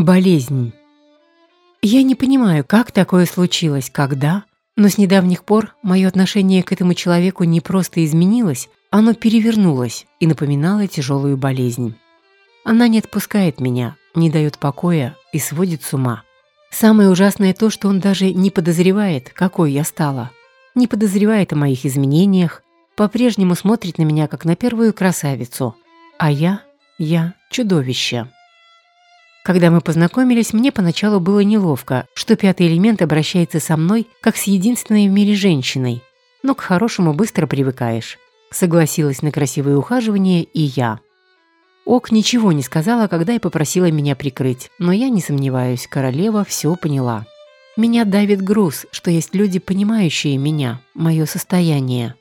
Болезнь. Я не понимаю, как такое случилось, когда, но с недавних пор мое отношение к этому человеку не просто изменилось, оно перевернулось и напоминало тяжелую болезнь. Она не отпускает меня, не дает покоя и сводит с ума. Самое ужасное то, что он даже не подозревает, какой я стала. Не подозревает о моих изменениях, по-прежнему смотрит на меня, как на первую красавицу. А я, я чудовище. Когда мы познакомились, мне поначалу было неловко, что пятый элемент обращается со мной, как с единственной в мире женщиной. Но к хорошему быстро привыкаешь. Согласилась на красивое ухаживание и я. Ок ничего не сказала, когда я попросила меня прикрыть, но я не сомневаюсь, королева все поняла. Меня давит груз, что есть люди, понимающие меня, мое состояние.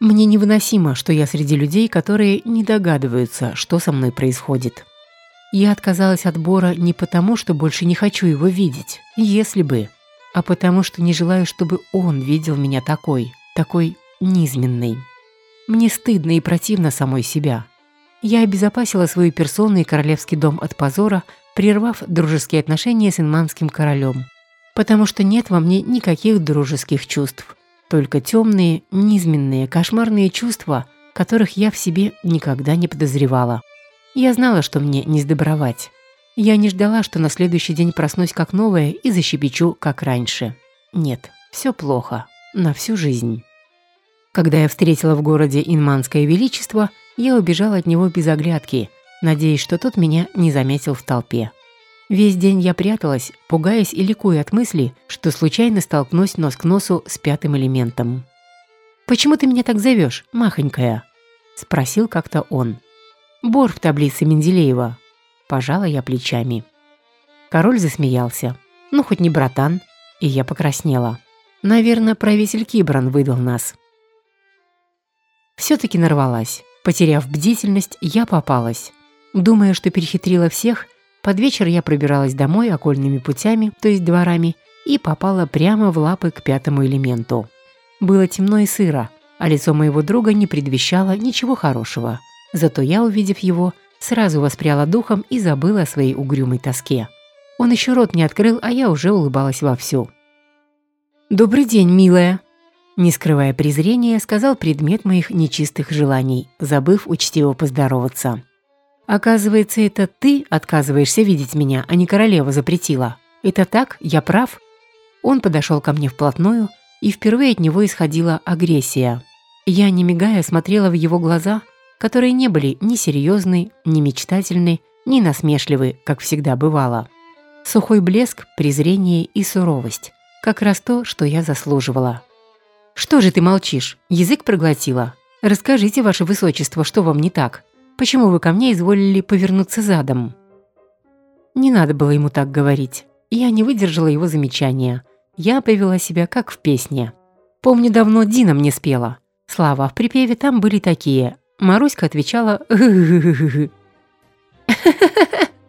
Мне невыносимо, что я среди людей, которые не догадываются, что со мной происходит. Я отказалась от Бора не потому, что больше не хочу его видеть, если бы, а потому что не желаю, чтобы он видел меня такой, такой низменной. Мне стыдно и противно самой себя. Я обезопасила свою персону и королевский дом от позора, прервав дружеские отношения с инманским королем, потому что нет во мне никаких дружеских чувств, только темные, низменные, кошмарные чувства, которых я в себе никогда не подозревала. Я знала, что мне не сдобровать. Я не ждала, что на следующий день проснусь как новая и защебечу, как раньше. Нет, все плохо. На всю жизнь. Когда я встретила в городе Инманское Величество, я убежала от него без оглядки, надеясь, что тот меня не заметил в толпе. Весь день я пряталась, пугаясь и ликуя от мысли, что случайно столкнусь нос к носу с пятым элементом. «Почему ты меня так зовешь, махонькая?» – спросил как-то он. Бор в таблице Менделеева. Пожала я плечами. Король засмеялся. Ну, хоть не братан. И я покраснела. Наверное, правитель Кибран выдал нас. Все-таки нарвалась. Потеряв бдительность, я попалась. Думая, что перехитрила всех, под вечер я пробиралась домой окольными путями, то есть дворами, и попала прямо в лапы к пятому элементу. Было темно и сыро, а лицо моего друга не предвещало ничего хорошего. Зато я, увидев его, сразу воспряла духом и забыла о своей угрюмой тоске. Он еще рот не открыл, а я уже улыбалась вовсю. «Добрый день, милая!» Не скрывая презрения, сказал предмет моих нечистых желаний, забыв учтиво поздороваться. «Оказывается, это ты отказываешься видеть меня, а не королева запретила. Это так? Я прав?» Он подошел ко мне вплотную, и впервые от него исходила агрессия. Я, не мигая, смотрела в его глаза – которые не были ни серьезны, ни мечтательны, ни насмешливы, как всегда бывало. Сухой блеск, презрение и суровость. Как раз то, что я заслуживала. «Что же ты молчишь? Язык проглотила? Расскажите, ваше высочество, что вам не так? Почему вы ко мне изволили повернуться задом?» Не надо было ему так говорить. Я не выдержала его замечания. Я повела себя, как в песне. Помню, давно Дина мне спела. Слава, в припеве там были такие Маруська отвечала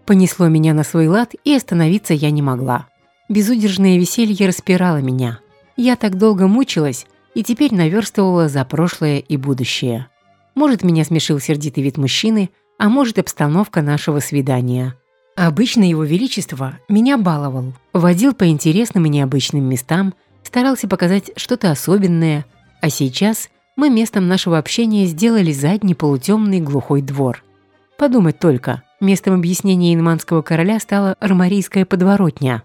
Понесло меня на свой лад, и остановиться я не могла. Безудержное веселье распирало меня. Я так долго мучилась, и теперь наверстывала за прошлое и будущее. Может, меня смешил сердитый вид мужчины, а может, обстановка нашего свидания. Обычно его величество меня баловал, водил по интересным и необычным местам, старался показать что-то особенное, а сейчас – мы местом нашего общения сделали задний полутемный глухой двор. Подумать только, местом объяснения инманского короля стала армарийская подворотня.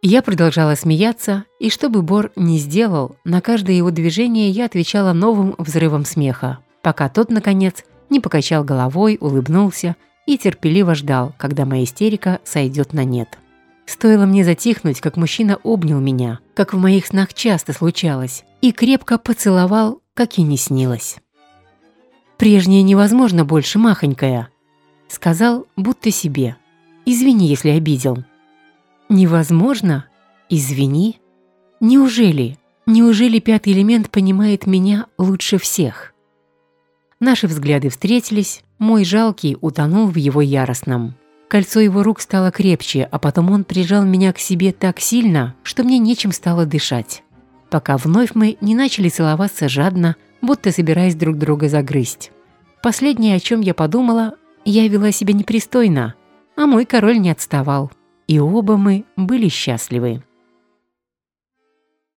Я продолжала смеяться, и что бы Бор ни сделал, на каждое его движение я отвечала новым взрывом смеха, пока тот, наконец, не покачал головой, улыбнулся и терпеливо ждал, когда моя истерика сойдет на нет. Стоило мне затихнуть, как мужчина обнял меня, как в моих снах часто случалось, и крепко поцеловал как и не снилось. «Прежнее невозможно больше, махонькая», — сказал, будто себе. «Извини, если обидел». «Невозможно? Извини? Неужели? Неужели пятый элемент понимает меня лучше всех?» Наши взгляды встретились, мой жалкий утонул в его яростном. Кольцо его рук стало крепче, а потом он прижал меня к себе так сильно, что мне нечем стало дышать пока вновь мы не начали целоваться жадно, будто собираясь друг друга загрызть. Последнее, о чем я подумала, я вела себя непристойно, а мой король не отставал. и оба мы были счастливы.